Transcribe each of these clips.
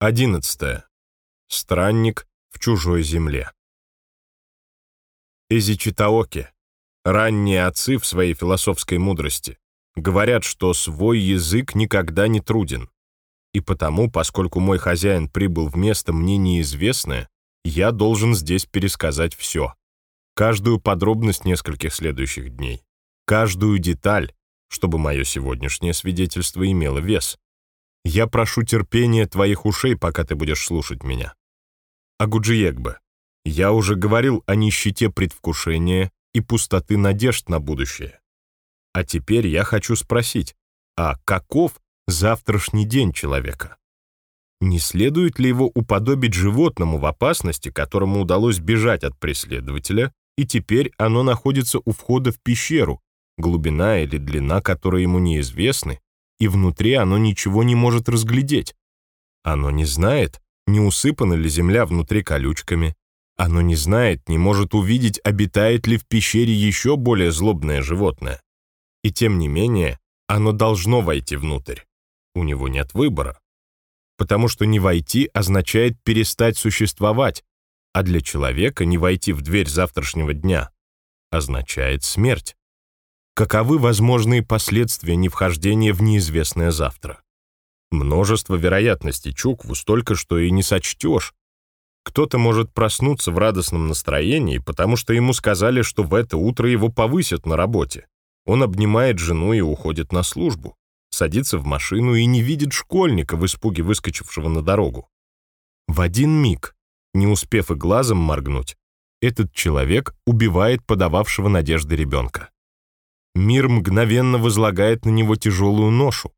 11. Странник в чужой земле. Эзичитаоке, ранние отцы в своей философской мудрости, говорят, что свой язык никогда не труден. И потому, поскольку мой хозяин прибыл в место мне неизвестное, я должен здесь пересказать все. Каждую подробность нескольких следующих дней. Каждую деталь, чтобы мое сегодняшнее свидетельство имело вес. Я прошу терпения твоих ушей, пока ты будешь слушать меня. Агуджиегбе, я уже говорил о нищете предвкушения и пустоты надежд на будущее. А теперь я хочу спросить, а каков завтрашний день человека? Не следует ли его уподобить животному в опасности, которому удалось бежать от преследователя, и теперь оно находится у входа в пещеру, глубина или длина которой ему неизвестны, и внутри оно ничего не может разглядеть. Оно не знает, не усыпана ли земля внутри колючками. Оно не знает, не может увидеть, обитает ли в пещере еще более злобное животное. И тем не менее, оно должно войти внутрь. У него нет выбора. Потому что не войти означает перестать существовать, а для человека не войти в дверь завтрашнего дня означает смерть каковы возможные последствия невхождения в неизвестное завтра. Множество вероятностей Чукву столько, что и не сочтешь. Кто-то может проснуться в радостном настроении, потому что ему сказали, что в это утро его повысят на работе. Он обнимает жену и уходит на службу, садится в машину и не видит школьника в испуге выскочившего на дорогу. В один миг, не успев и глазом моргнуть, этот человек убивает подававшего надежды ребенка мир мгновенно возлагает на него тяжелую ношу.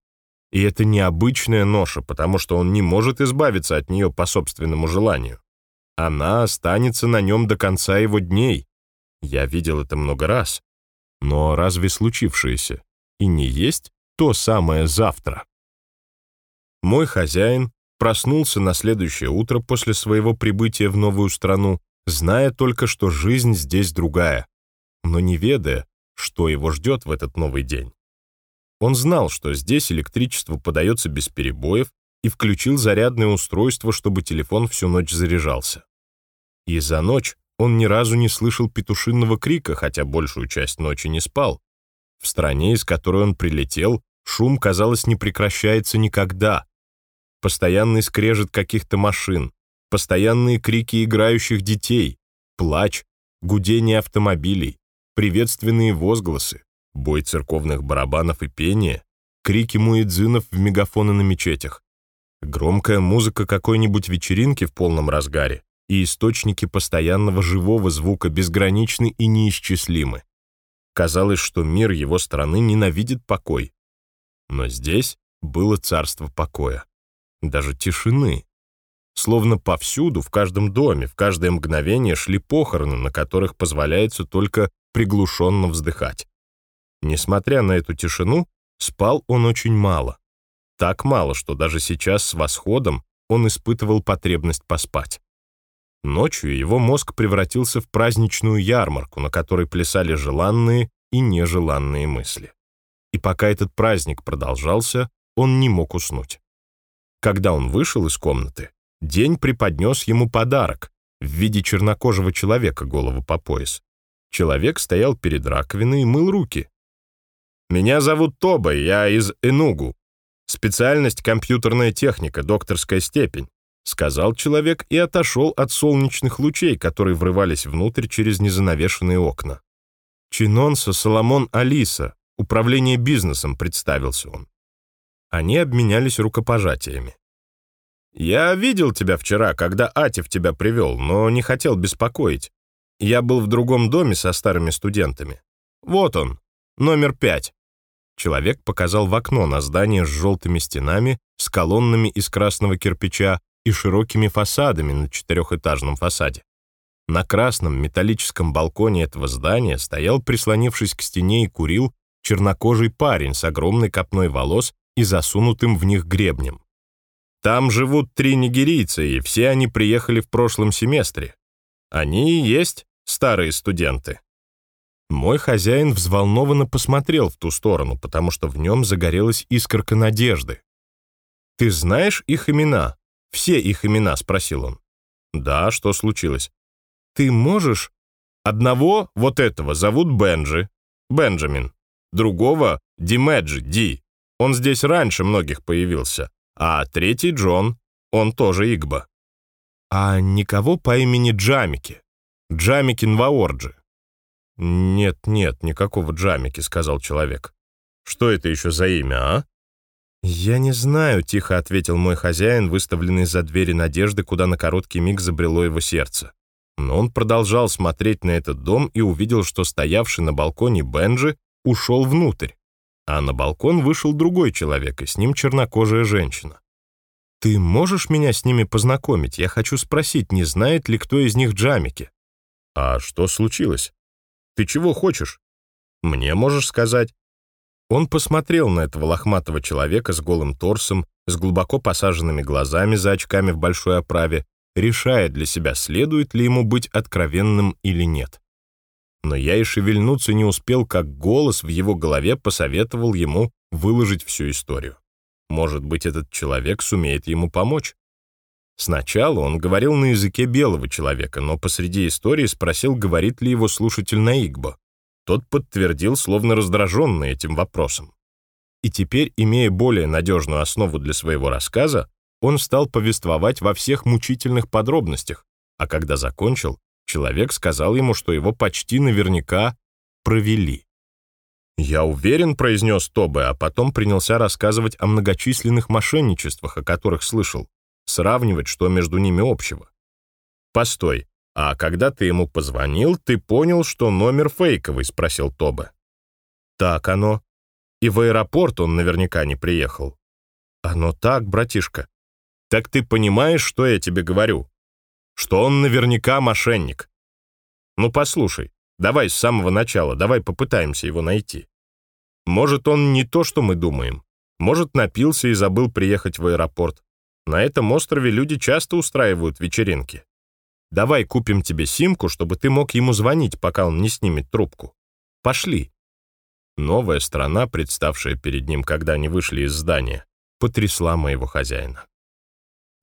И это необычная ноша, потому что он не может избавиться от нее по собственному желанию. Она останется на нем до конца его дней. Я видел это много раз. Но разве случившееся и не есть то самое завтра? Мой хозяин проснулся на следующее утро после своего прибытия в новую страну, зная только, что жизнь здесь другая, но не ведая, что его ждет в этот новый день. Он знал, что здесь электричество подается без перебоев, и включил зарядное устройство, чтобы телефон всю ночь заряжался. И за ночь он ни разу не слышал петушинного крика, хотя большую часть ночи не спал. В стране, из которой он прилетел, шум, казалось, не прекращается никогда. Постоянный скрежет каких-то машин, постоянные крики играющих детей, плач, гудение автомобилей, приветственные возгласы, бой церковных барабанов и пение, крики муэдзинов в мегафоны на мечетях, громкая музыка какой-нибудь вечеринки в полном разгаре и источники постоянного живого звука безграничны и неисчислимы. Казалось, что мир его страны ненавидит покой. Но здесь было царство покоя, даже тишины. Словно повсюду, в каждом доме, в каждое мгновение шли похороны, на которых позволяется только приглушенно вздыхать. Несмотря на эту тишину, спал он очень мало. Так мало, что даже сейчас с восходом он испытывал потребность поспать. Ночью его мозг превратился в праздничную ярмарку, на которой плясали желанные и нежеланные мысли. И пока этот праздник продолжался, он не мог уснуть. Когда он вышел из комнаты, день преподнес ему подарок в виде чернокожего человека голову по пояс. Человек стоял перед раковиной и мыл руки. «Меня зовут Тоба, я из Энугу. Специальность компьютерная техника, докторская степень», сказал человек и отошел от солнечных лучей, которые врывались внутрь через незанавешенные окна. «Чинонса Соломон Алиса, управление бизнесом», представился он. Они обменялись рукопожатиями. «Я видел тебя вчера, когда Атив тебя привел, но не хотел беспокоить. Я был в другом доме со старыми студентами. Вот он, номер пять. Человек показал в окно на здание с желтыми стенами, с колоннами из красного кирпича и широкими фасадами на четырехэтажном фасаде. На красном металлическом балконе этого здания стоял, прислонившись к стене и курил, чернокожий парень с огромной копной волос и засунутым в них гребнем. Там живут три нигерийца, и все они приехали в прошлом семестре. Они и есть старые студенты. Мой хозяин взволнованно посмотрел в ту сторону, потому что в нем загорелась искорка надежды. «Ты знаешь их имена?» Все их имена?» — спросил он. «Да, что случилось?» «Ты можешь?» «Одного, вот этого, зовут Бенджи, Бенджамин. Другого — Димеджи, Ди. Он здесь раньше многих появился. А третий — Джон, он тоже Игба». «А никого по имени Джамики? Джамики Нваорджи?» «Нет, нет, никакого Джамики», — сказал человек. «Что это еще за имя, а?» «Я не знаю», — тихо ответил мой хозяин, выставленный за двери надежды, куда на короткий миг забрело его сердце. Но он продолжал смотреть на этот дом и увидел, что стоявший на балконе Бенджи ушел внутрь, а на балкон вышел другой человек, и с ним чернокожая женщина. «Ты можешь меня с ними познакомить? Я хочу спросить, не знает ли кто из них Джамики?» «А что случилось? Ты чего хочешь? Мне можешь сказать?» Он посмотрел на этого лохматого человека с голым торсом, с глубоко посаженными глазами за очками в большой оправе, решая для себя, следует ли ему быть откровенным или нет. Но я и шевельнуться не успел, как голос в его голове посоветовал ему выложить всю историю. Может быть, этот человек сумеет ему помочь. Сначала он говорил на языке белого человека, но посреди истории спросил, говорит ли его слушатель на Игбо. Тот подтвердил, словно раздраженный этим вопросом. И теперь, имея более надежную основу для своего рассказа, он стал повествовать во всех мучительных подробностях, а когда закончил, человек сказал ему, что его почти наверняка провели. «Я уверен», — произнес Тобе, а потом принялся рассказывать о многочисленных мошенничествах, о которых слышал, сравнивать, что между ними общего. «Постой, «А когда ты ему позвонил, ты понял, что номер фейковый?» — спросил Тоба. «Так оно. И в аэропорт он наверняка не приехал». «Оно так, братишка. Так ты понимаешь, что я тебе говорю? Что он наверняка мошенник. Ну, послушай, давай с самого начала, давай попытаемся его найти. Может, он не то, что мы думаем. Может, напился и забыл приехать в аэропорт. На этом острове люди часто устраивают вечеринки. Давай купим тебе симку, чтобы ты мог ему звонить, пока он не снимет трубку. Пошли». Новая страна, представшая перед ним, когда они вышли из здания, потрясла моего хозяина.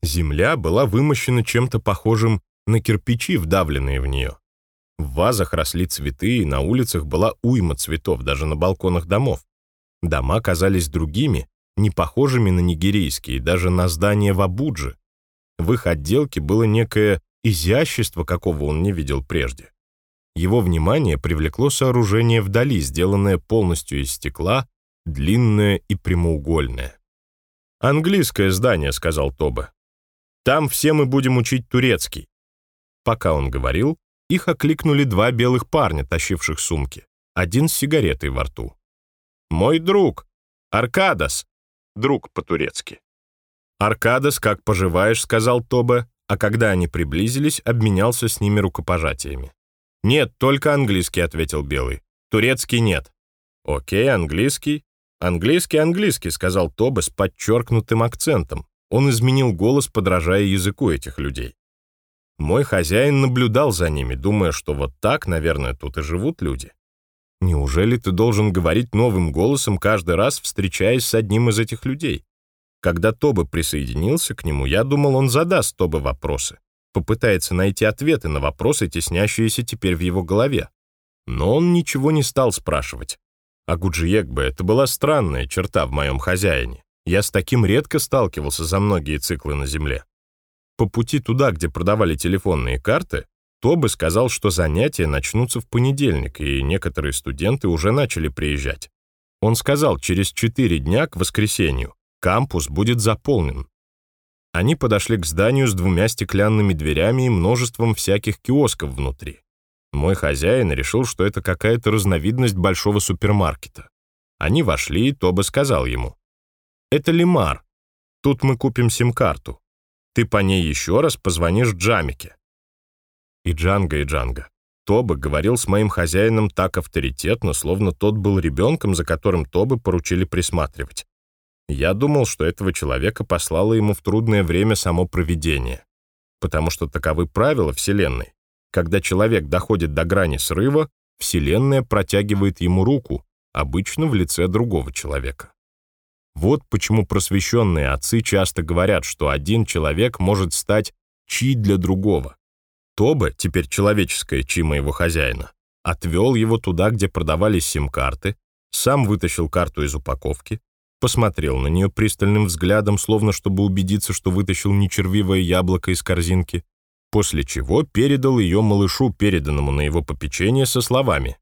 Земля была вымощена чем-то похожим на кирпичи, вдавленные в нее. В вазах росли цветы, и на улицах была уйма цветов, даже на балконах домов. Дома казались другими, не похожими на нигерийские, даже на здания в Абудже. В их отделке было некое изящества, какого он не видел прежде. Его внимание привлекло сооружение вдали, сделанное полностью из стекла, длинное и прямоугольное. «Английское здание», — сказал Тоба. «Там все мы будем учить турецкий». Пока он говорил, их окликнули два белых парня, тащивших сумки, один с сигаретой во рту. «Мой друг! Аркадас!» Друг по-турецки. «Аркадас, как поживаешь?» — сказал Тоба а когда они приблизились, обменялся с ними рукопожатиями. «Нет, только английский», — ответил Белый. «Турецкий нет». «Окей, английский». «Английский, английский», — сказал Тоба с подчеркнутым акцентом. Он изменил голос, подражая языку этих людей. Мой хозяин наблюдал за ними, думая, что вот так, наверное, тут и живут люди. Неужели ты должен говорить новым голосом каждый раз, встречаясь с одним из этих людей? Когда Тоба присоединился к нему, я думал, он задаст Тобе вопросы, попытается найти ответы на вопросы, теснящиеся теперь в его голове. Но он ничего не стал спрашивать. А Гуджиекбе — это была странная черта в моем хозяине. Я с таким редко сталкивался за многие циклы на Земле. По пути туда, где продавали телефонные карты, Тобы сказал, что занятия начнутся в понедельник, и некоторые студенты уже начали приезжать. Он сказал, через четыре дня, к воскресенью, Кампус будет заполнен. Они подошли к зданию с двумя стеклянными дверями и множеством всяких киосков внутри. Мой хозяин решил, что это какая-то разновидность большого супермаркета. Они вошли, и Тоба сказал ему. «Это Лимар. Тут мы купим сим-карту. Ты по ней еще раз позвонишь Джамике». И Джанга, и Джанга. Тоба говорил с моим хозяином так авторитетно, словно тот был ребенком, за которым Тобы поручили присматривать. Я думал, что этого человека послало ему в трудное время само провидение, потому что таковы правила Вселенной. Когда человек доходит до грани срыва, Вселенная протягивает ему руку, обычно в лице другого человека. Вот почему просвещенные отцы часто говорят, что один человек может стать чи для другого. Тоба, теперь человеческое чи моего хозяина, отвел его туда, где продавались сим-карты, сам вытащил карту из упаковки, посмотрел на нее пристальным взглядом, словно чтобы убедиться, что вытащил не червивое яблоко из корзинки, после чего передал ее малышу, переданному на его попечение, со словами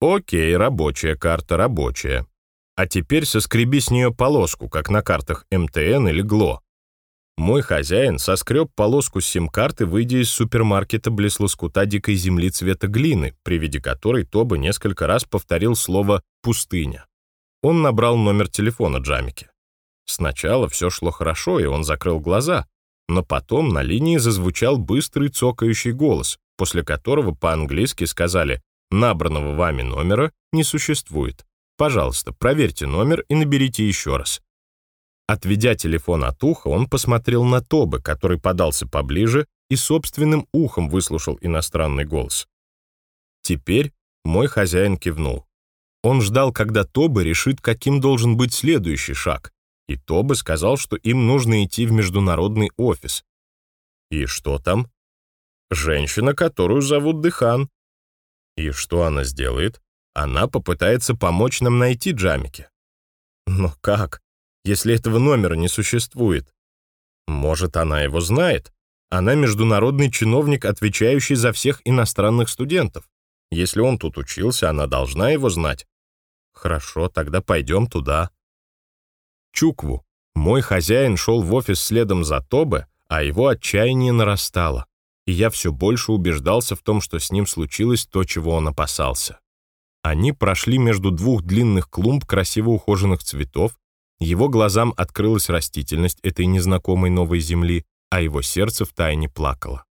«Окей, рабочая карта, рабочая. А теперь соскреби с нее полоску, как на картах МТН или ГЛО». Мой хозяин соскреб полоску с сим-карты, выйдя из супермаркета близ лоскута дикой земли цвета глины, при виде которой Тоба несколько раз повторил слово «пустыня». Он набрал номер телефона Джамики. Сначала все шло хорошо, и он закрыл глаза, но потом на линии зазвучал быстрый цокающий голос, после которого по-английски сказали «Набранного вами номера не существует. Пожалуйста, проверьте номер и наберите еще раз». Отведя телефон от уха, он посмотрел на Тобы, который подался поближе и собственным ухом выслушал иностранный голос. Теперь мой хозяин кивнул. Он ждал, когда Тобы решит, каким должен быть следующий шаг, и Тобы сказал, что им нужно идти в международный офис. И что там? Женщина, которую зовут Дыхан. И что она сделает? Она попытается помочь нам найти Джамики. Но как? Если этого номера не существует? Может, она его знает? Она международный чиновник, отвечающий за всех иностранных студентов. Если он тут учился, она должна его знать. Хорошо, тогда пойдем туда. Чукву. Мой хозяин шел в офис следом за Тобе, а его отчаяние нарастало, и я все больше убеждался в том, что с ним случилось то, чего он опасался. Они прошли между двух длинных клумб красиво ухоженных цветов, его глазам открылась растительность этой незнакомой новой земли, а его сердце втайне плакало.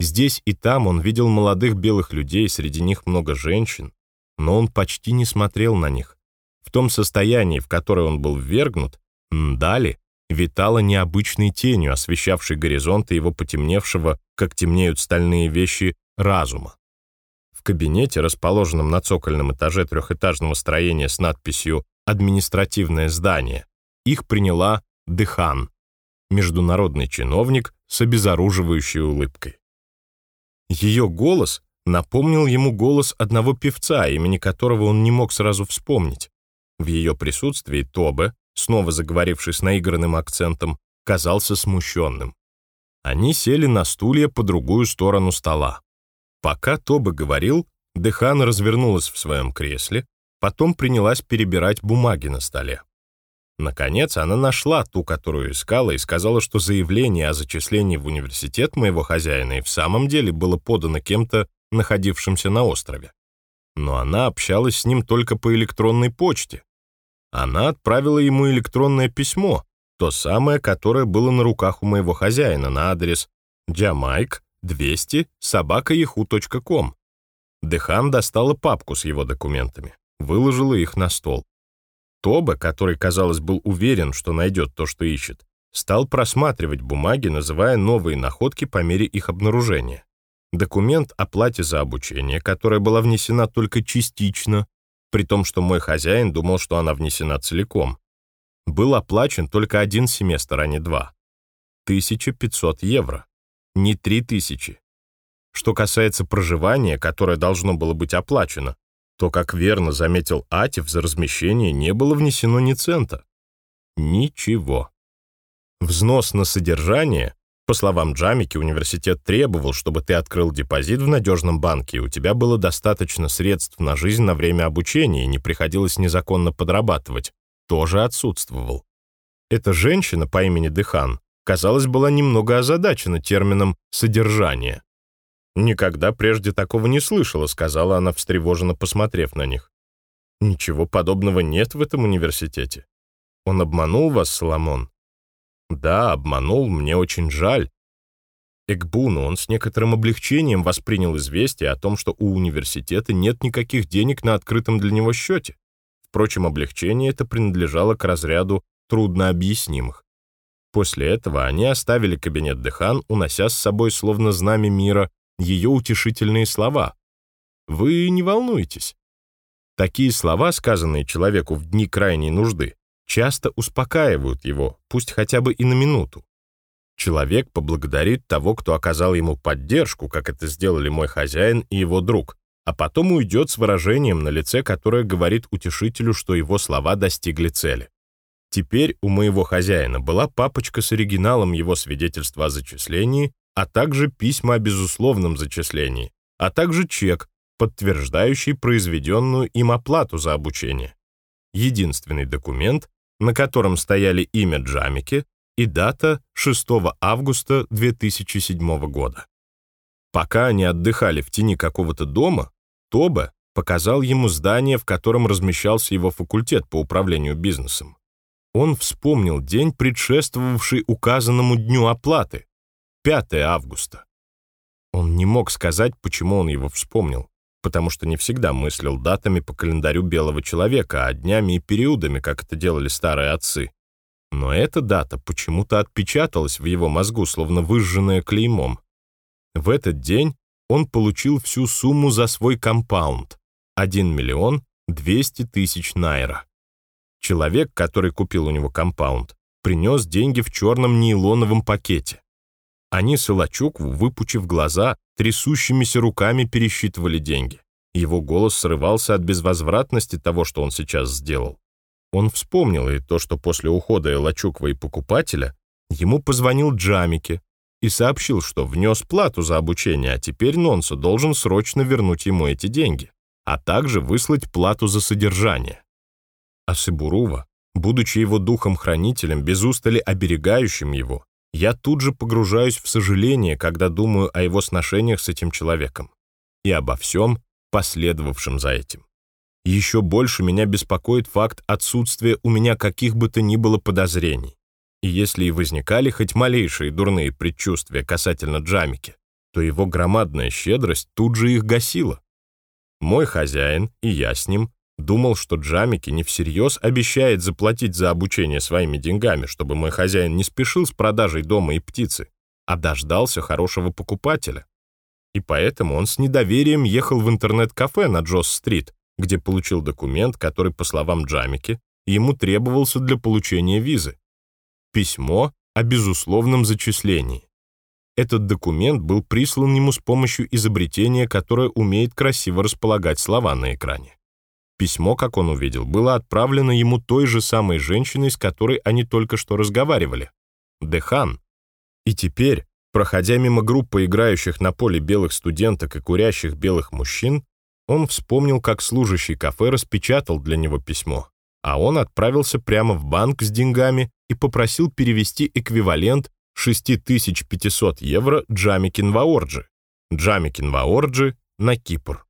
Здесь и там он видел молодых белых людей, среди них много женщин, но он почти не смотрел на них. В том состоянии, в которое он был ввергнут, Ndali витала необычной тенью, освещавшей горизонты его потемневшего, как темнеют стальные вещи, разума. В кабинете, расположенном на цокольном этаже трехэтажного строения с надписью административное здание. Их приняла Дыхан, международный чиновник с обезоруживающей улыбкой. Ее голос напомнил ему голос одного певца, имени которого он не мог сразу вспомнить. В ее присутствии Тобе, снова заговоривший с наигранным акцентом, казался смущенным. Они сели на стулья по другую сторону стола. Пока Тобе говорил, Дехан развернулась в своем кресле, Потом принялась перебирать бумаги на столе. Наконец, она нашла ту, которую искала, и сказала, что заявление о зачислении в университет моего хозяина и в самом деле было подано кем-то, находившимся на острове. Но она общалась с ним только по электронной почте. Она отправила ему электронное письмо, то самое, которое было на руках у моего хозяина на адрес jamaic200 собакаяху.ком. Дехан достала папку с его документами выложила их на стол. Тоба, который, казалось, был уверен, что найдет то, что ищет, стал просматривать бумаги, называя новые находки по мере их обнаружения. Документ о плате за обучение, которая была внесена только частично, при том, что мой хозяин думал, что она внесена целиком. Был оплачен только один семестр, а не два. 1500 евро, не 3000. Что касается проживания, которое должно было быть оплачено, то, как верно заметил Атев, за размещение не было внесено ни цента. Ничего. Взнос на содержание, по словам Джамики, университет требовал, чтобы ты открыл депозит в надежном банке, и у тебя было достаточно средств на жизнь на время обучения, и не приходилось незаконно подрабатывать, тоже отсутствовал. Эта женщина по имени Дыхан, казалось, была немного озадачена термином «содержание». «Никогда прежде такого не слышала», — сказала она, встревоженно посмотрев на них. «Ничего подобного нет в этом университете. Он обманул вас, Соломон?» «Да, обманул, мне очень жаль». Экбуну он с некоторым облегчением воспринял известие о том, что у университета нет никаких денег на открытом для него счете. Впрочем, облегчение это принадлежало к разряду труднообъяснимых. После этого они оставили кабинет Дехан, унося с собой словно знамя мира ее утешительные слова. «Вы не волнуйтесь». Такие слова, сказанные человеку в дни крайней нужды, часто успокаивают его, пусть хотя бы и на минуту. Человек поблагодарит того, кто оказал ему поддержку, как это сделали мой хозяин и его друг, а потом уйдет с выражением на лице, которое говорит утешителю, что его слова достигли цели. Теперь у моего хозяина была папочка с оригиналом его свидетельства о зачислении, а также письма о безусловном зачислении, а также чек, подтверждающий произведенную им оплату за обучение. Единственный документ, на котором стояли имя Джамики и дата 6 августа 2007 года. Пока они отдыхали в тени какого-то дома, Тоба показал ему здание, в котором размещался его факультет по управлению бизнесом. Он вспомнил день, предшествовавший указанному дню оплаты, 5 августа. Он не мог сказать, почему он его вспомнил, потому что не всегда мыслил датами по календарю белого человека, а днями и периодами, как это делали старые отцы. Но эта дата почему-то отпечаталась в его мозгу, словно выжженная клеймом. В этот день он получил всю сумму за свой компаунд — 1 миллион 200 тысяч найра. Человек, который купил у него компаунд, принес деньги в черном нейлоновом пакете. Они с выпучив глаза, трясущимися руками пересчитывали деньги. Его голос срывался от безвозвратности того, что он сейчас сделал. Он вспомнил и то, что после ухода Илачуква и покупателя ему позвонил Джамике, и сообщил, что внес плату за обучение, а теперь Нонсо должен срочно вернуть ему эти деньги, а также выслать плату за содержание. А Сыбурува, будучи его духом-хранителем, без устали оберегающим его, я тут же погружаюсь в сожаление, когда думаю о его сношениях с этим человеком и обо всем, последовавшем за этим. Еще больше меня беспокоит факт отсутствия у меня каких бы то ни было подозрений. И если и возникали хоть малейшие дурные предчувствия касательно Джамики, то его громадная щедрость тут же их гасила. Мой хозяин, и я с ним, думал, что Джамики не всерьез обещает заплатить за обучение своими деньгами, чтобы мой хозяин не спешил с продажей дома и птицы, а дождался хорошего покупателя. И поэтому он с недоверием ехал в интернет-кафе на Джосс-стрит, где получил документ, который, по словам Джамики, ему требовался для получения визы письмо о безусловном зачислении. Этот документ был прислан ему с помощью изобретения, которое умеет красиво располагать слова на экране. Письмо, как он увидел, было отправлено ему той же самой женщиной, с которой они только что разговаривали. Дехан. И теперь, проходя мимо группы играющих на поле белых студенток и курящих белых мужчин, он вспомнил, как служащий кафе распечатал для него письмо, а он отправился прямо в банк с деньгами и попросил перевести эквивалент 6500 евро Джамикин Ваорджи, Джамикин Ваорджи на Кипр.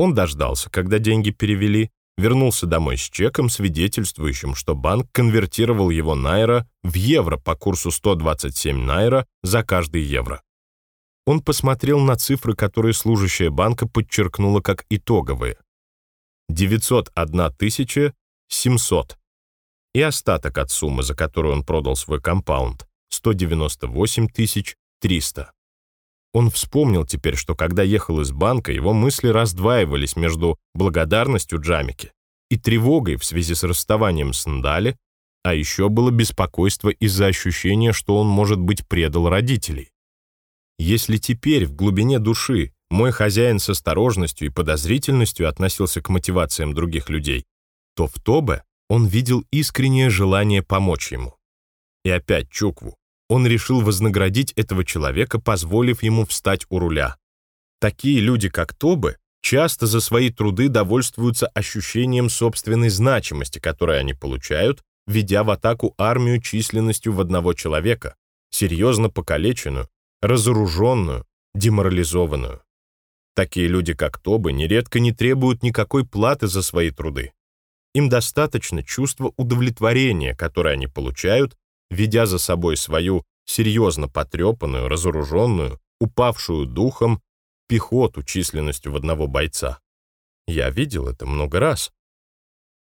Он дождался, когда деньги перевели, вернулся домой с чеком, свидетельствующим, что банк конвертировал его найра в евро по курсу 127 найра за каждый евро. Он посмотрел на цифры, которые служащая банка подчеркнула как итоговые. 901 700 и остаток от суммы, за которую он продал свой компаунд, 198 300. Он вспомнил теперь, что когда ехал из банка, его мысли раздваивались между благодарностью Джамики и тревогой в связи с расставанием с Ндали, а еще было беспокойство из-за ощущения, что он, может быть, предал родителей. Если теперь в глубине души мой хозяин с осторожностью и подозрительностью относился к мотивациям других людей, то в Тобе он видел искреннее желание помочь ему. И опять Чукву. Он решил вознаградить этого человека, позволив ему встать у руля. Такие люди, как Тобы, часто за свои труды довольствуются ощущением собственной значимости, которое они получают, ведя в атаку армию численностью в одного человека, серьезно покалеченную, разоруженную, деморализованную. Такие люди, как Тобы, нередко не требуют никакой платы за свои труды. Им достаточно чувства удовлетворения, которое они получают, ведя за собой свою серьезно потрепанную, разоруженную, упавшую духом пехоту численностью в одного бойца. Я видел это много раз.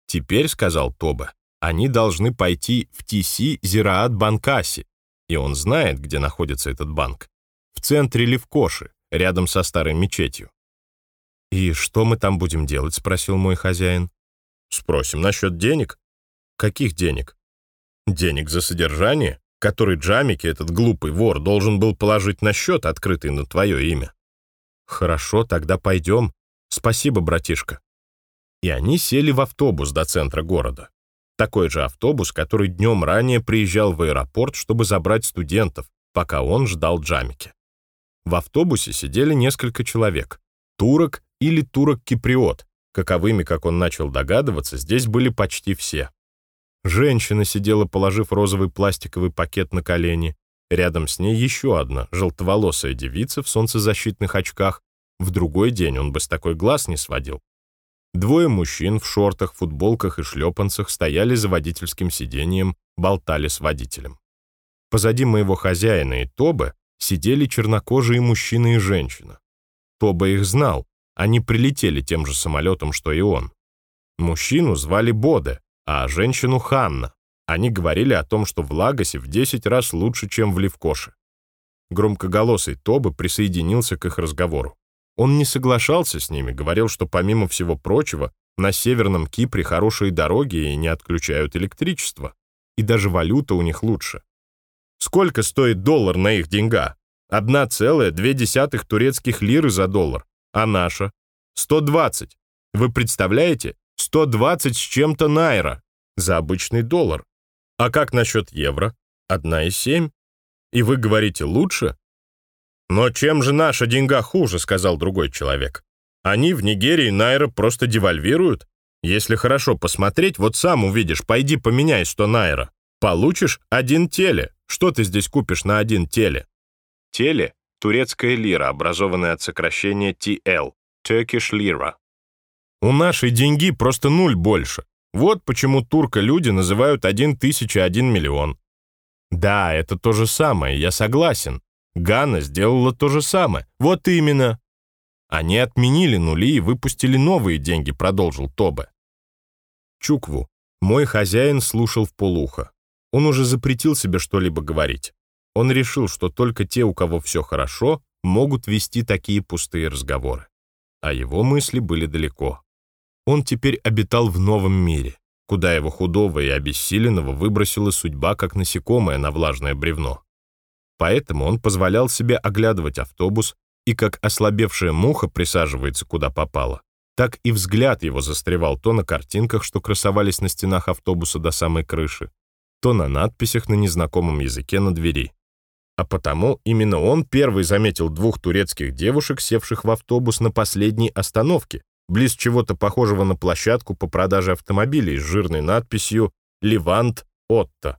Теперь, сказал Тоба, они должны пойти в Тиси Зираат Банкаси, и он знает, где находится этот банк. В центре Левкоши, рядом со старой мечетью. «И что мы там будем делать?» — спросил мой хозяин. Спросим насчет денег. Каких денег? Денег за содержание, который Джамики, этот глупый вор, должен был положить на счет, открытый на твое имя. Хорошо, тогда пойдем. Спасибо, братишка. И они сели в автобус до центра города. Такой же автобус, который днем ранее приезжал в аэропорт, чтобы забрать студентов, пока он ждал Джамики. В автобусе сидели несколько человек. Турок или турок-киприот. Каковыми, как он начал догадываться, здесь были почти все. Женщина сидела, положив розовый пластиковый пакет на колени. Рядом с ней еще одна, желтоволосая девица в солнцезащитных очках. В другой день он бы с такой глаз не сводил. Двое мужчин в шортах, футболках и шлепанцах стояли за водительским сиденьем, болтали с водителем. Позади моего хозяина и Тобы сидели чернокожие мужчина и женщина. Тоба их знал, они прилетели тем же самолетом, что и он. Мужчину звали Боде, а женщину Ханна. Они говорили о том, что в Лагосе в 10 раз лучше, чем в Левкоше. Громкоголосый Тобы присоединился к их разговору. Он не соглашался с ними, говорил, что помимо всего прочего, на Северном Кипре хорошие дороги и не отключают электричество. И даже валюта у них лучше. Сколько стоит доллар на их деньга? 1,2 турецких лиры за доллар. А наша? 120. Вы представляете? 120 с чем-то найра за обычный доллар. А как насчет евро? 1,7. И вы говорите лучше? Но чем же наша деньга хуже, сказал другой человек. Они в Нигерии найра просто девальвируют. Если хорошо посмотреть, вот сам увидишь, пойди поменяй 100 найра. Получишь один теле. Что ты здесь купишь на один теле? Теле — турецкая лира, образованная от сокращения TL — Turkish Lira. У нашей деньги просто нуль больше. Вот почему турка-люди называют один тысяча один миллион. Да, это то же самое, я согласен. Гана сделала то же самое. Вот именно. Они отменили нули и выпустили новые деньги, продолжил Тобе. Чукву. Мой хозяин слушал в полухо. Он уже запретил себе что-либо говорить. Он решил, что только те, у кого все хорошо, могут вести такие пустые разговоры. А его мысли были далеко. Он теперь обитал в новом мире, куда его худого и обессиленного выбросила судьба, как насекомое на влажное бревно. Поэтому он позволял себе оглядывать автобус, и как ослабевшая муха присаживается куда попало, так и взгляд его застревал то на картинках, что красовались на стенах автобуса до самой крыши, то на надписях на незнакомом языке на двери а потому именно он первый заметил двух турецких девушек, севших в автобус на последней остановке, близ чего-то похожего на площадку по продаже автомобилей с жирной надписью «Левант Отто».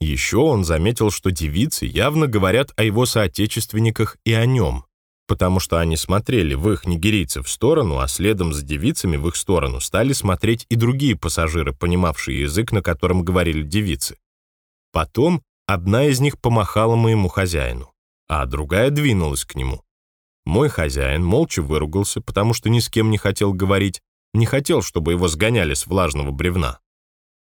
Еще он заметил, что девицы явно говорят о его соотечественниках и о нем, потому что они смотрели в их нигерийцев в сторону, а следом за девицами в их сторону стали смотреть и другие пассажиры, понимавшие язык, на котором говорили девицы. Потом Одна из них помахала моему хозяину, а другая двинулась к нему. Мой хозяин молча выругался, потому что ни с кем не хотел говорить, не хотел, чтобы его сгоняли с влажного бревна.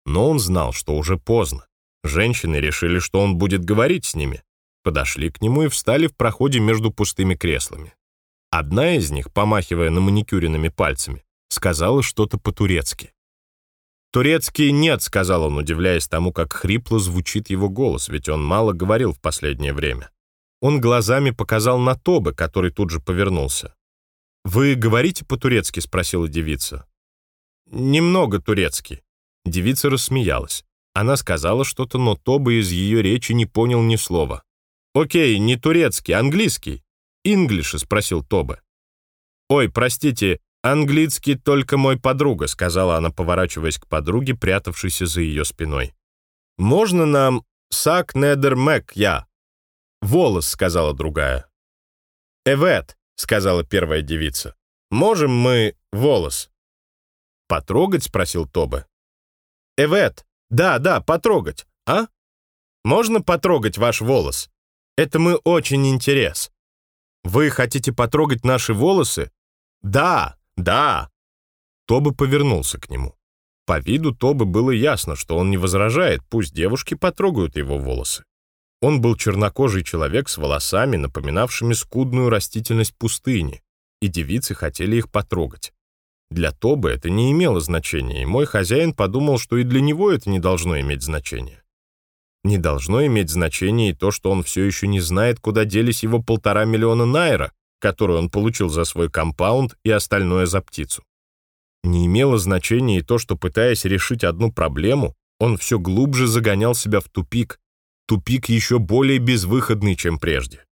Но он знал, что уже поздно. Женщины решили, что он будет говорить с ними. Подошли к нему и встали в проходе между пустыми креслами. Одна из них, помахивая на маникюренными пальцами, сказала что-то по-турецки. «Турецкий нет», — сказал он, удивляясь тому, как хрипло звучит его голос, ведь он мало говорил в последнее время. Он глазами показал на Тобе, который тут же повернулся. «Вы говорите по-турецки?» — спросила девица. «Немного турецкий». Девица рассмеялась. Она сказала что-то, но Тоба из ее речи не понял ни слова. «Окей, не турецкий, английский». «Инглиш?» — спросил Тоба. «Ой, простите, «Английский только мой подруга», — сказала она, поворачиваясь к подруге, прятавшейся за ее спиной. «Можно нам сак недер мэк я?» «Волос», — сказала другая. «Эвет», — сказала первая девица. «Можем мы волос?» «Потрогать?» — спросил Тоба. «Эвет, да, да, потрогать, а? Можно потрогать ваш волос? Это мы очень интерес. Вы хотите потрогать наши волосы? Да, «Да!» Тобы повернулся к нему. По виду Тобы было ясно, что он не возражает, пусть девушки потрогают его волосы. Он был чернокожий человек с волосами, напоминавшими скудную растительность пустыни, и девицы хотели их потрогать. Для Тобы это не имело значения, и мой хозяин подумал, что и для него это не должно иметь значения. Не должно иметь значения и то, что он все еще не знает, куда делись его полтора миллиона найра, которую он получил за свой компаунд и остальное за птицу. Не имело значения и то, что, пытаясь решить одну проблему, он все глубже загонял себя в тупик, тупик еще более безвыходный, чем прежде.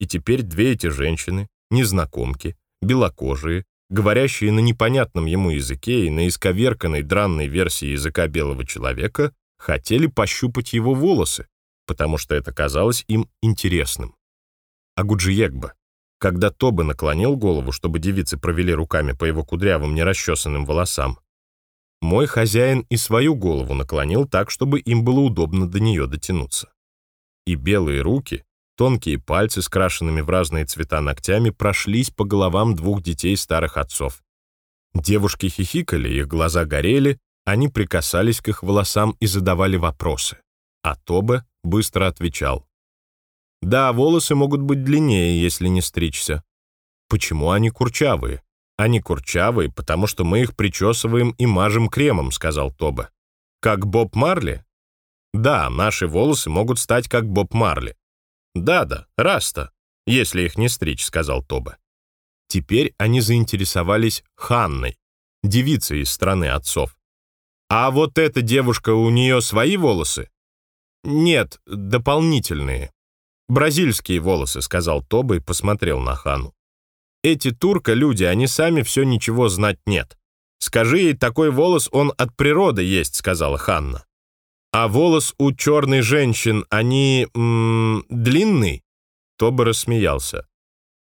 И теперь две эти женщины, незнакомки, белокожие, говорящие на непонятном ему языке и на исковерканной дранной версии языка белого человека, хотели пощупать его волосы, потому что это казалось им интересным. А Гуджиегба, когда Тоба наклонил голову, чтобы девицы провели руками по его кудрявым нерасчесанным волосам, мой хозяин и свою голову наклонил так, чтобы им было удобно до нее дотянуться. И белые руки, тонкие пальцы с крашенными в разные цвета ногтями прошлись по головам двух детей старых отцов. Девушки хихикали, их глаза горели, они прикасались к их волосам и задавали вопросы. А Тоба быстро отвечал. «Да, волосы могут быть длиннее, если не стричься. Почему они курчавые? Они курчавые, потому что мы их причесываем и мажем кремом», — сказал Тоба. «Как Боб Марли?» «Да, наши волосы могут стать как Боб Марли». «Да-да, раста, если их не стричь», — сказал Тоба. Теперь они заинтересовались Ханной, девицей из страны отцов. А вот эта девушка, у нее свои волосы? Нет, дополнительные. Бразильские волосы, сказал Тоба и посмотрел на Хану. Эти турка-люди, они сами все ничего знать нет. Скажи ей, такой волос он от природы есть, сказала Ханна. А волос у черной женщин, они м -м, длинный? Тоба рассмеялся.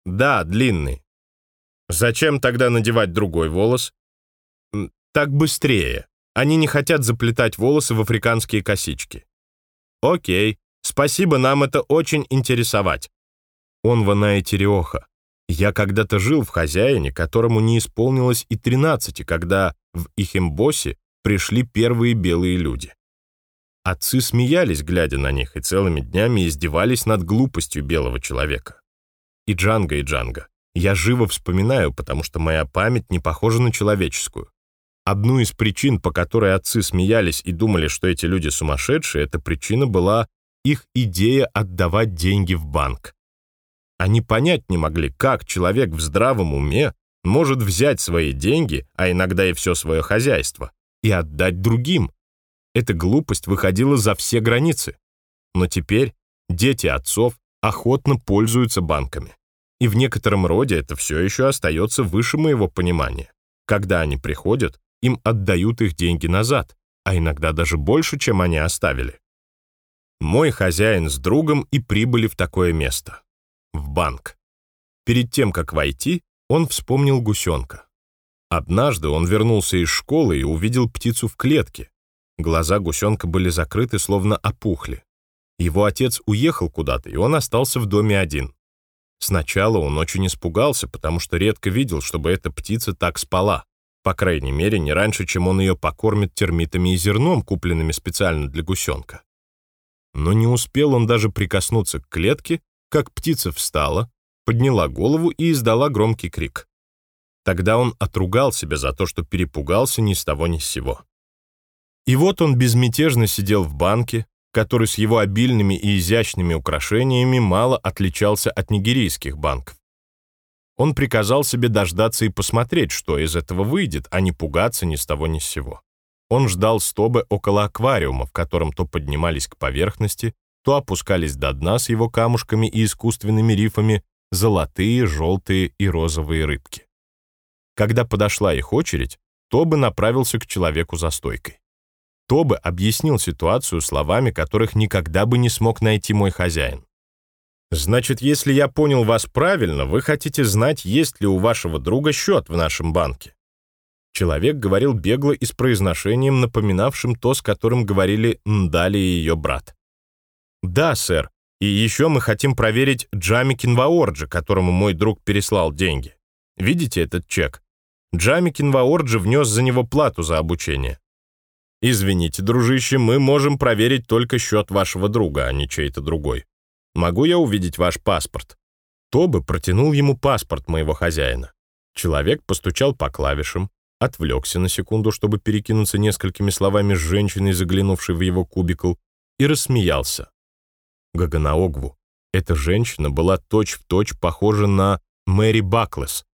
Да, длинный. Зачем тогда надевать другой волос? Так быстрее. Они не хотят заплетать волосы в африканские косички. Окей, спасибо, нам это очень интересовать. Он Ваная Тереоха. Я когда-то жил в хозяине, которому не исполнилось и 13, когда в Ихембосе пришли первые белые люди. Отцы смеялись, глядя на них, и целыми днями издевались над глупостью белого человека. И Джанга, и Джанга. Я живо вспоминаю, потому что моя память не похожа на человеческую. Одну из причин, по которой отцы смеялись и думали, что эти люди сумасшедшие, эта причина была их идея отдавать деньги в банк. Они понять не могли, как человек в здравом уме может взять свои деньги, а иногда и все свое хозяйство, и отдать другим. Эта глупость выходила за все границы. Но теперь дети отцов охотно пользуются банками. И в некотором роде это все еще остается выше моего понимания. Когда они приходят, им отдают их деньги назад, а иногда даже больше, чем они оставили. Мой хозяин с другом и прибыли в такое место. В банк. Перед тем, как войти, он вспомнил гусенка. Однажды он вернулся из школы и увидел птицу в клетке. Глаза гусенка были закрыты, словно опухли. Его отец уехал куда-то, и он остался в доме один. Сначала он очень испугался, потому что редко видел, чтобы эта птица так спала. По крайней мере, не раньше, чем он ее покормит термитами и зерном, купленными специально для гусенка. Но не успел он даже прикоснуться к клетке, как птица встала, подняла голову и издала громкий крик. Тогда он отругал себя за то, что перепугался ни с того ни с сего. И вот он безмятежно сидел в банке, который с его обильными и изящными украшениями мало отличался от нигерийских банков. Он приказал себе дождаться и посмотреть, что из этого выйдет, а не пугаться ни с того ни с сего. Он ждал стобы около аквариума, в котором то поднимались к поверхности, то опускались до дна с его камушками и искусственными рифами золотые, желтые и розовые рыбки. Когда подошла их очередь, Тобы направился к человеку за стойкой. Тобы объяснил ситуацию словами, которых никогда бы не смог найти мой хозяин. Значит, если я понял вас правильно, вы хотите знать, есть ли у вашего друга счет в нашем банке. Человек говорил бегло и с произношением, напоминавшим то, с которым говорили Ндали и ее брат. «Да, сэр. И еще мы хотим проверить Джамикин Ваорджи, которому мой друг переслал деньги. Видите этот чек? Джамикин Ваорджи внес за него плату за обучение. Извините, дружище, мы можем проверить только счет вашего друга, а не чей-то другой. Могу я увидеть ваш паспорт?» Тобы протянул ему паспорт моего хозяина. Человек постучал по клавишам, отвлекся на секунду, чтобы перекинуться несколькими словами с женщиной, заглянувшей в его кубикл, и рассмеялся. Гаганаогву, эта женщина была точь-в-точь точь похожа на Мэри Баклес,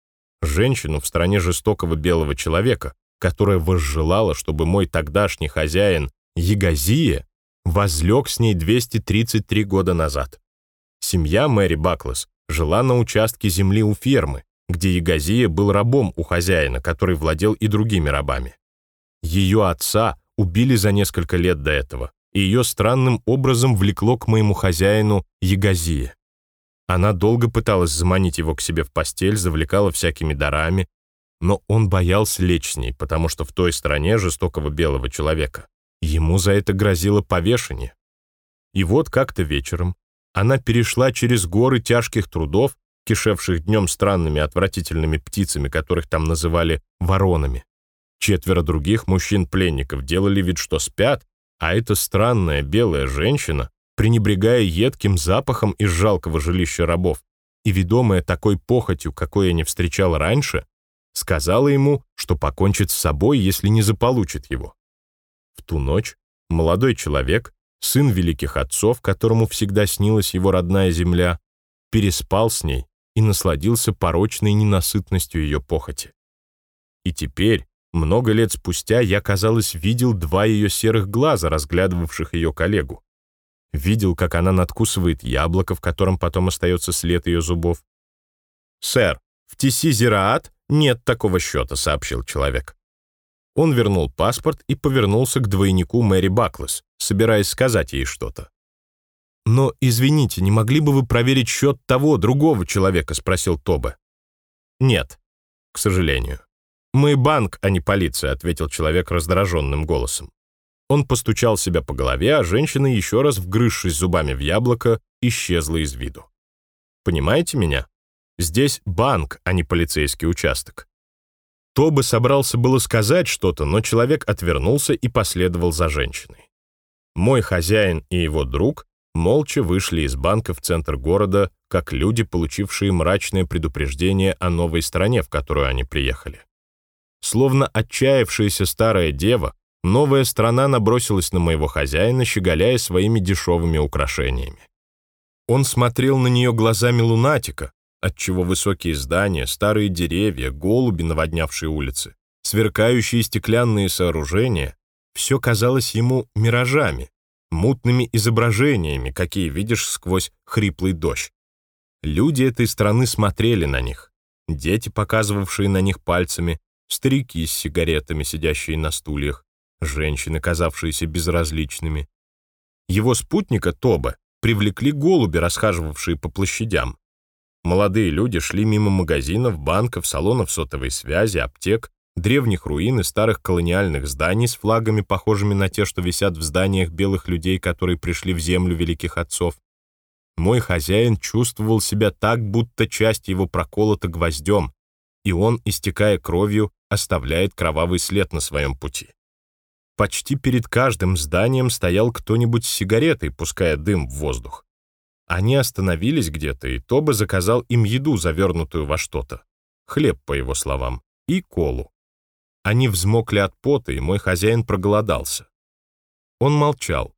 женщину в стране жестокого белого человека, которая возжелала, чтобы мой тогдашний хозяин Ягазия возлег с ней 233 года назад. Семья Мэри Баклес жила на участке земли у фермы, где Ягазия был рабом у хозяина, который владел и другими рабами. Ее отца убили за несколько лет до этого, и ее странным образом влекло к моему хозяину Ягазия. Она долго пыталась заманить его к себе в постель, завлекала всякими дарами, но он боялся лечь с ней, потому что в той стране жестокого белого человека ему за это грозило повешение. И вот как-то вечером она перешла через горы тяжких трудов, кишевших днем странными отвратительными птицами, которых там называли воронами. Четверо других мужчин-пленников делали вид, что спят, а эта странная белая женщина пренебрегая едким запахом из жалкого жилища рабов и ведомая такой похотью, какой я не встречал раньше, сказала ему, что покончит с собой, если не заполучит его. В ту ночь молодой человек, сын великих отцов, которому всегда снилась его родная земля, переспал с ней и насладился порочной ненасытностью ее похоти. И теперь, много лет спустя, я, казалось, видел два ее серых глаза, разглядывавших ее коллегу видел, как она надкусывает яблоко, в котором потом остается след ее зубов. «Сэр, в Тиси-Зираат нет такого счета», — сообщил человек. Он вернул паспорт и повернулся к двойнику Мэри Баклес, собираясь сказать ей что-то. «Но, извините, не могли бы вы проверить счет того, другого человека?» — спросил Тобе. «Нет, к сожалению. Мы банк, а не полиция», — ответил человек раздраженным голосом. Он постучал себя по голове, а женщина, еще раз вгрызшись зубами в яблоко, исчезла из виду. Понимаете меня? Здесь банк, а не полицейский участок. Тобы собрался было сказать что-то, но человек отвернулся и последовал за женщиной. Мой хозяин и его друг молча вышли из банка в центр города, как люди, получившие мрачное предупреждение о новой стране, в которую они приехали. Словно отчаявшаяся старая дева, новая страна набросилась на моего хозяина, щеголяя своими дешевыми украшениями. Он смотрел на нее глазами лунатика, отчего высокие здания, старые деревья, голуби, наводнявшие улицы, сверкающие стеклянные сооружения, все казалось ему миражами, мутными изображениями, какие видишь сквозь хриплый дождь. Люди этой страны смотрели на них, дети, показывавшие на них пальцами, старики с сигаретами, сидящие на стульях, женщины, казавшиеся безразличными. Его спутника, Тоба, привлекли голуби, расхаживавшие по площадям. Молодые люди шли мимо магазинов, банков, салонов сотовой связи, аптек, древних руин и старых колониальных зданий с флагами, похожими на те, что висят в зданиях белых людей, которые пришли в землю великих отцов. Мой хозяин чувствовал себя так, будто часть его проколота гвоздем, и он, истекая кровью, оставляет кровавый след на своем пути. Почти перед каждым зданием стоял кто-нибудь с сигаретой, пуская дым в воздух. Они остановились где-то, и Тоба заказал им еду, завернутую во что-то. Хлеб, по его словам, и колу. Они взмокли от пота, и мой хозяин проголодался. Он молчал.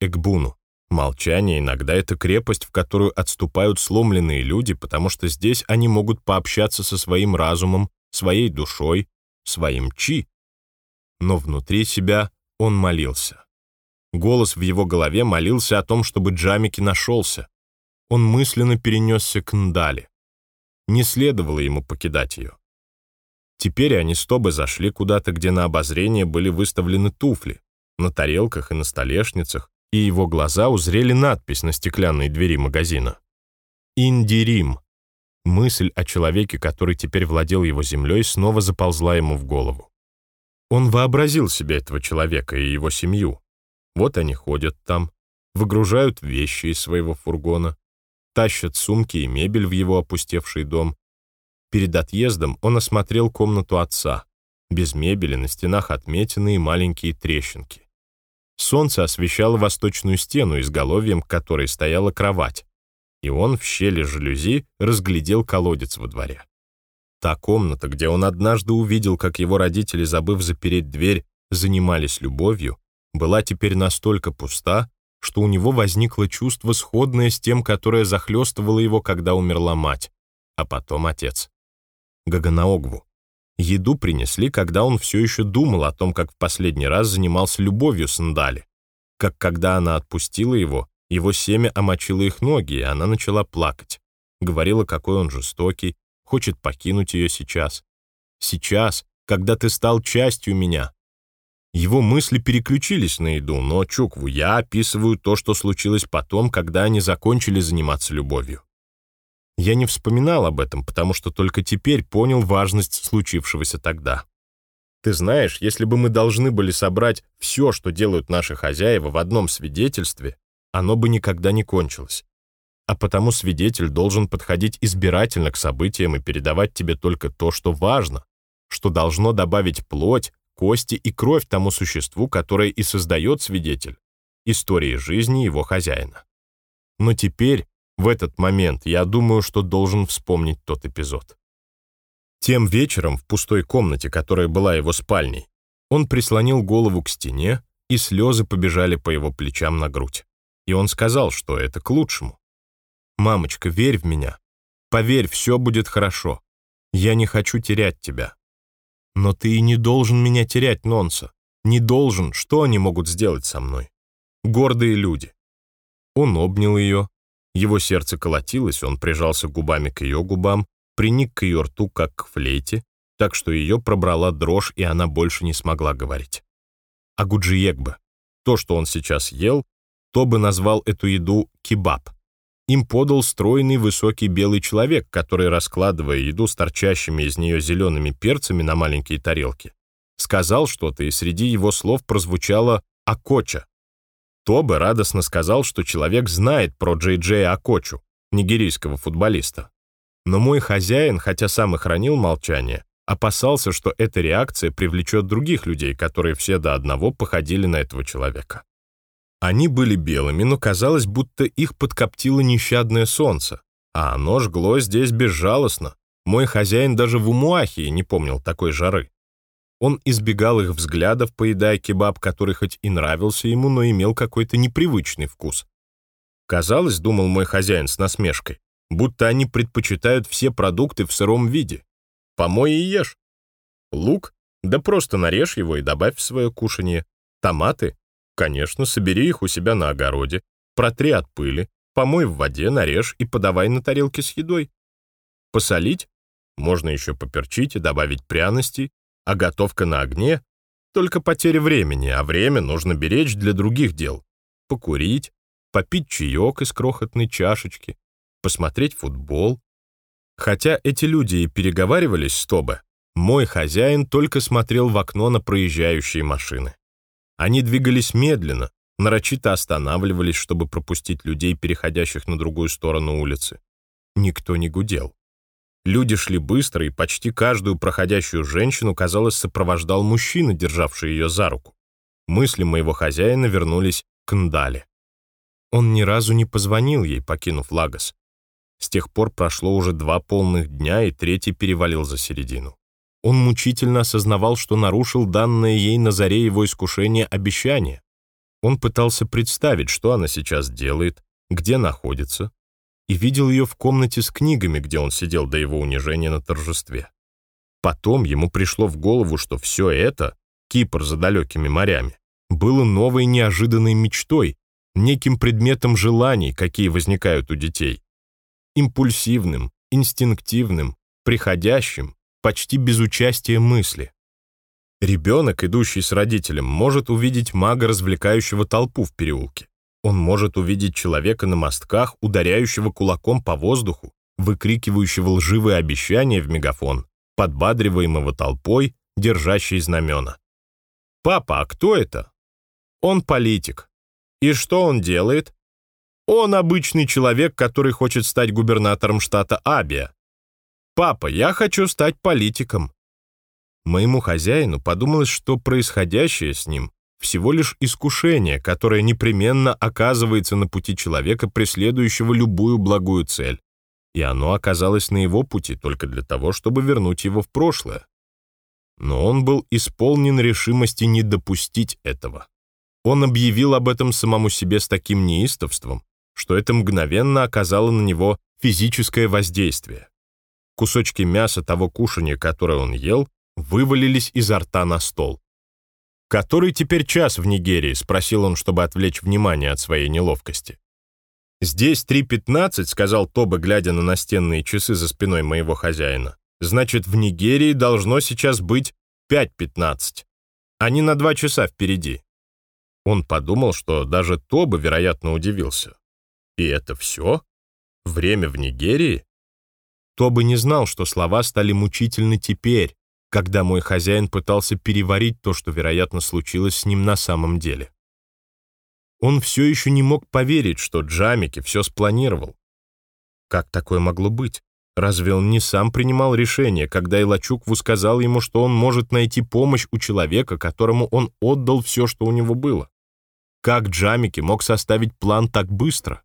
Экбуну. Молчание иногда это крепость, в которую отступают сломленные люди, потому что здесь они могут пообщаться со своим разумом, своей душой, своим чи, но внутри себя он молился. Голос в его голове молился о том, чтобы Джамики нашелся. Он мысленно перенесся к Ндали. Не следовало ему покидать ее. Теперь они с Тобой зашли куда-то, где на обозрение были выставлены туфли, на тарелках и на столешницах, и его глаза узрели надпись на стеклянной двери магазина. «Индирим». Мысль о человеке, который теперь владел его землей, снова заползла ему в голову. Он вообразил себе этого человека и его семью. Вот они ходят там, выгружают вещи из своего фургона, тащат сумки и мебель в его опустевший дом. Перед отъездом он осмотрел комнату отца. Без мебели на стенах отметины и маленькие трещинки. Солнце освещало восточную стену, изголовьем которой стояла кровать, и он в щели жалюзи разглядел колодец во дворе. Та комната, где он однажды увидел, как его родители, забыв запереть дверь, занимались любовью, была теперь настолько пуста, что у него возникло чувство, сходное с тем, которое захлестывало его, когда умерла мать, а потом отец. Гаганаогву. Еду принесли, когда он все еще думал о том, как в последний раз занимался любовью с Ндали, как когда она отпустила его, его семя омочило их ноги, и она начала плакать. Говорила, какой он жестокий, хочет покинуть ее сейчас. Сейчас, когда ты стал частью меня. Его мысли переключились на еду, но Чукву я описываю то, что случилось потом, когда они закончили заниматься любовью. Я не вспоминал об этом, потому что только теперь понял важность случившегося тогда. Ты знаешь, если бы мы должны были собрать все, что делают наши хозяева в одном свидетельстве, оно бы никогда не кончилось. А потому свидетель должен подходить избирательно к событиям и передавать тебе только то, что важно, что должно добавить плоть, кости и кровь тому существу, которое и создает свидетель, истории жизни его хозяина. Но теперь, в этот момент, я думаю, что должен вспомнить тот эпизод. Тем вечером в пустой комнате, которая была его спальней, он прислонил голову к стене, и слезы побежали по его плечам на грудь. И он сказал, что это к лучшему. «Мамочка, верь в меня. Поверь, все будет хорошо. Я не хочу терять тебя». «Но ты и не должен меня терять, Нонса. Не должен. Что они могут сделать со мной? Гордые люди». Он обнял ее. Его сердце колотилось, он прижался губами к ее губам, приник к ее рту, как к флейте, так что ее пробрала дрожь, и она больше не смогла говорить. А Гуджиекбе, то, что он сейчас ел, то бы назвал эту еду кебаб. Им подал стройный высокий белый человек, который, раскладывая еду с торчащими из нее зелеными перцами на маленькие тарелки, сказал что-то, и среди его слов прозвучало «Акоча». Тобе радостно сказал, что человек знает про Джей Джея Акочу, нигерийского футболиста. Но мой хозяин, хотя сам и хранил молчание, опасался, что эта реакция привлечет других людей, которые все до одного походили на этого человека. Они были белыми, но казалось, будто их подкоптило нещадное солнце, а оно жгло здесь безжалостно. Мой хозяин даже в Умуахии не помнил такой жары. Он избегал их взглядов, поедая кебаб, который хоть и нравился ему, но имел какой-то непривычный вкус. Казалось, думал мой хозяин с насмешкой, будто они предпочитают все продукты в сыром виде. Помой и ешь. Лук? Да просто нарежь его и добавь в свое кушанье. Томаты? Конечно, собери их у себя на огороде, протри от пыли, помой в воде, нарежь и подавай на тарелке с едой. Посолить? Можно еще поперчить и добавить пряностей, а готовка на огне — только потеря времени, а время нужно беречь для других дел. Покурить, попить чаек из крохотной чашечки, посмотреть футбол. Хотя эти люди и переговаривались с Тобе, мой хозяин только смотрел в окно на проезжающие машины. Они двигались медленно, нарочито останавливались, чтобы пропустить людей, переходящих на другую сторону улицы. Никто не гудел. Люди шли быстро, и почти каждую проходящую женщину, казалось, сопровождал мужчина, державший ее за руку. Мысли моего хозяина вернулись к Ндале. Он ни разу не позвонил ей, покинув Лагос. С тех пор прошло уже два полных дня, и третий перевалил за середину. Он мучительно осознавал, что нарушил данное ей на заре его искушения обещание. Он пытался представить, что она сейчас делает, где находится, и видел ее в комнате с книгами, где он сидел до его унижения на торжестве. Потом ему пришло в голову, что все это, Кипр за далекими морями, было новой неожиданной мечтой, неким предметом желаний, какие возникают у детей. Импульсивным, инстинктивным, приходящим, почти без участия мысли. Ребенок, идущий с родителем, может увидеть мага, развлекающего толпу в переулке. Он может увидеть человека на мостках, ударяющего кулаком по воздуху, выкрикивающего лживые обещания в мегафон, подбадриваемого толпой, держащей знамена. «Папа, а кто это?» «Он политик». «И что он делает?» «Он обычный человек, который хочет стать губернатором штата Абия. «Папа, я хочу стать политиком». Моему хозяину подумалось, что происходящее с ним всего лишь искушение, которое непременно оказывается на пути человека, преследующего любую благую цель. и оно оказалось на его пути только для того, чтобы вернуть его в прошлое. Но он был исполнен решимости не допустить этого. Он объявил об этом самому себе с таким неистовством, что это мгновенно оказало на него физическое воздействие. Кусочки мяса того кушания, которое он ел, вывалились изо рта на стол. «Который теперь час в Нигерии?» — спросил он, чтобы отвлечь внимание от своей неловкости. «Здесь 3.15», — сказал Тоба, глядя на настенные часы за спиной моего хозяина. «Значит, в Нигерии должно сейчас быть 5.15. Они на два часа впереди». Он подумал, что даже Тоба, вероятно, удивился. «И это все? Время в Нигерии?» Тоба не знал, что слова стали мучительны теперь, когда мой хозяин пытался переварить то, что, вероятно, случилось с ним на самом деле. Он все еще не мог поверить, что Джамики все спланировал. Как такое могло быть? Разве он не сам принимал решение, когда Илачукву сказал ему, что он может найти помощь у человека, которому он отдал все, что у него было? Как Джамики мог составить план так быстро?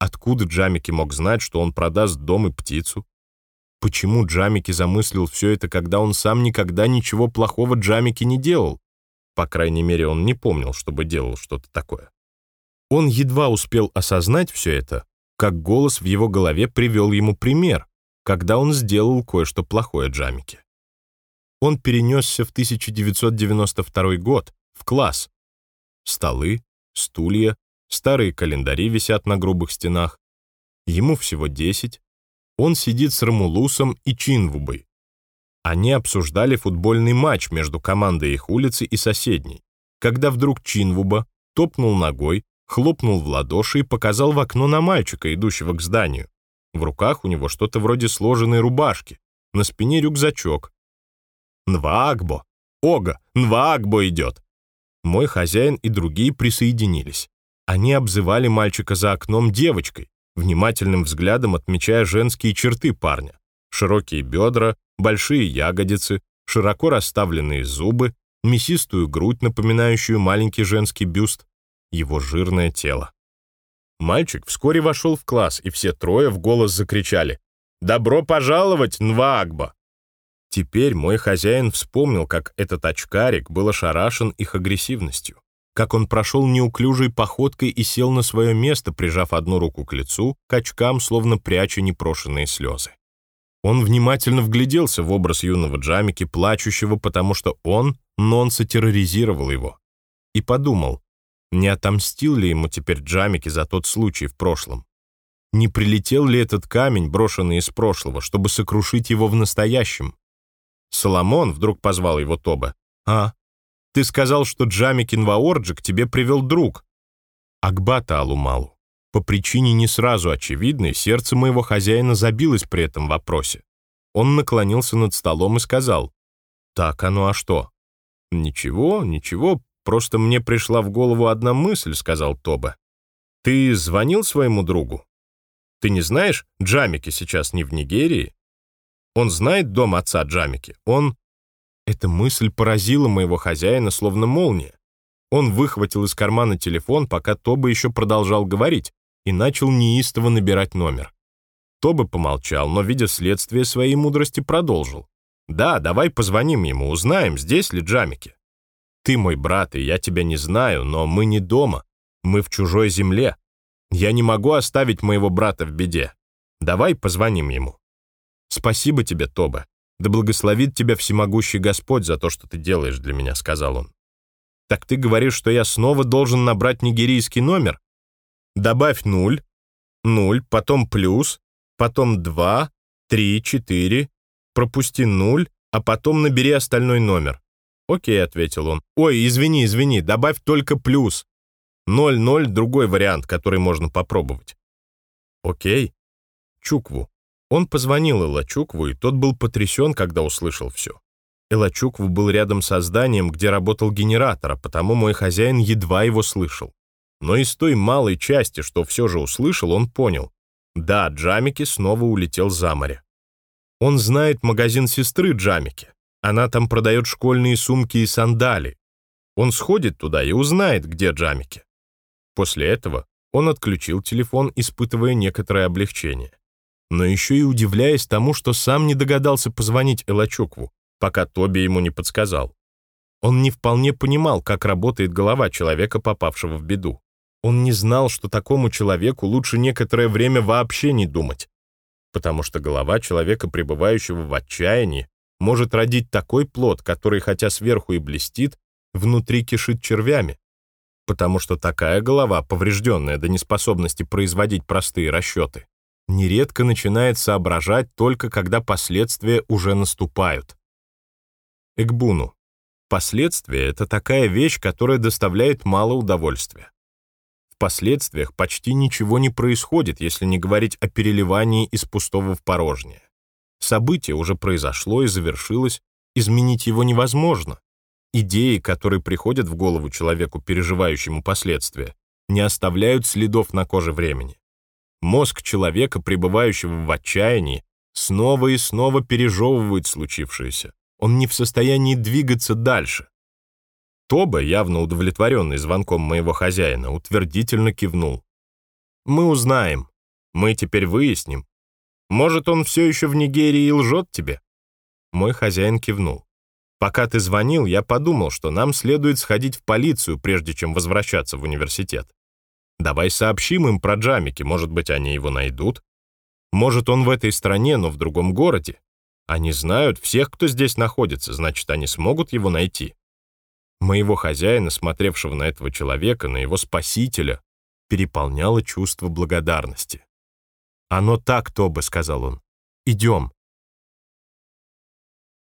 Откуда Джамики мог знать, что он продаст дом и птицу? Почему Джамики замыслил все это, когда он сам никогда ничего плохого Джамики не делал? По крайней мере, он не помнил, чтобы делал что-то такое. Он едва успел осознать все это, как голос в его голове привел ему пример, когда он сделал кое-что плохое Джамике. Он перенесся в 1992 год, в класс. Столы, стулья, старые календари висят на грубых стенах. Ему всего 10, он сидит с Рамулусом и Чинвубой. Они обсуждали футбольный матч между командой их улицы и соседней, когда вдруг Чинвуба топнул ногой, хлопнул в ладоши и показал в окно на мальчика, идущего к зданию. В руках у него что-то вроде сложенной рубашки, на спине рюкзачок. «Нваагбо! Ога! Нваагбо идет!» Мой хозяин и другие присоединились. Они обзывали мальчика за окном девочкой, внимательным взглядом отмечая женские черты парня. Широкие бедра, большие ягодицы, широко расставленные зубы, мясистую грудь, напоминающую маленький женский бюст, его жирное тело. Мальчик вскоре вошел в класс, и все трое в голос закричали «Добро пожаловать, Нваагба!» Теперь мой хозяин вспомнил, как этот очкарик был ошарашен их агрессивностью как он прошел неуклюжей походкой и сел на свое место, прижав одну руку к лицу, к очкам, словно пряча непрошенные слезы. Он внимательно вгляделся в образ юного Джамики, плачущего, потому что он, Нонса, терроризировал его. И подумал, не отомстил ли ему теперь Джамики за тот случай в прошлом? Не прилетел ли этот камень, брошенный из прошлого, чтобы сокрушить его в настоящем? Соломон вдруг позвал его Тоба. «А, ты сказал, что Джами Кинваорджи к тебе привел друг. Акбата Алумалу. По причине не сразу очевидной, сердце моего хозяина забилось при этом вопросе. Он наклонился над столом и сказал, «Так, ну а что?» «Ничего, ничего, просто мне пришла в голову одна мысль», — сказал Тоба. «Ты звонил своему другу? Ты не знаешь, Джамики сейчас не в Нигерии? Он знает дом отца Джамики. Он...» Эта мысль поразила моего хозяина, словно молния. Он выхватил из кармана телефон, пока Тоба еще продолжал говорить, и начал неистово набирать номер. Тоба помолчал, но, видя следствие своей мудрости, продолжил. «Да, давай позвоним ему, узнаем, здесь ли Джамики. Ты мой брат, и я тебя не знаю, но мы не дома, мы в чужой земле. Я не могу оставить моего брата в беде. Давай позвоним ему». «Спасибо тебе, Тоба. «Да благословит тебя всемогущий Господь за то, что ты делаешь для меня», — сказал он. «Так ты говоришь, что я снова должен набрать нигерийский номер? Добавь нуль, нуль, потом плюс, потом два, три, четыре, пропусти нуль, а потом набери остальной номер». «Окей», — ответил он. «Ой, извини, извини, добавь только плюс. Ноль-ноль — другой вариант, который можно попробовать». «Окей». Чукву. Он позвонил Элачукву, и тот был потрясен, когда услышал все. Элачукву был рядом со зданием, где работал генератор, а потому мой хозяин едва его слышал. Но из той малой части, что все же услышал, он понял. Да, Джамики снова улетел за море. Он знает магазин сестры Джамики. Она там продает школьные сумки и сандали. Он сходит туда и узнает, где Джамики. После этого он отключил телефон, испытывая некоторое облегчение. Но еще и удивляясь тому, что сам не догадался позвонить Элачукву, пока Тоби ему не подсказал. Он не вполне понимал, как работает голова человека, попавшего в беду. Он не знал, что такому человеку лучше некоторое время вообще не думать, потому что голова человека, пребывающего в отчаянии, может родить такой плод, который, хотя сверху и блестит, внутри кишит червями, потому что такая голова, поврежденная до неспособности производить простые расчеты, нередко начинает соображать только когда последствия уже наступают. Экбуну. Последствия — это такая вещь, которая доставляет мало удовольствия. В последствиях почти ничего не происходит, если не говорить о переливании из пустого в порожнее. Событие уже произошло и завершилось, изменить его невозможно. Идеи, которые приходят в голову человеку, переживающему последствия, не оставляют следов на коже времени. Мозг человека, пребывающего в отчаянии, снова и снова пережевывает случившееся. Он не в состоянии двигаться дальше. Тоба, явно удовлетворенный звонком моего хозяина, утвердительно кивнул. «Мы узнаем. Мы теперь выясним. Может, он все еще в Нигерии и лжет тебе?» Мой хозяин кивнул. «Пока ты звонил, я подумал, что нам следует сходить в полицию, прежде чем возвращаться в университет. Давай сообщим им про Джамики, может быть, они его найдут. Может, он в этой стране, но в другом городе. Они знают всех, кто здесь находится, значит, они смогут его найти. Моего хозяина, смотревшего на этого человека, на его спасителя, переполняло чувство благодарности. «Оно так, Тоба», — сказал он. «Идем».